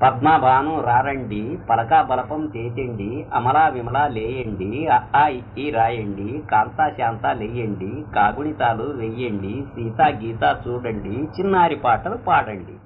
పద్మభాను రారండి పలకా బలపం తేచండి అమలా విమలా లేయండి అహా ఇ రాయండి కాంతా శాంత లేయండి కాగుణితాలు వెయ్యండి సీతా గీత చూడండి చిన్నారి పాటలు పాడండి.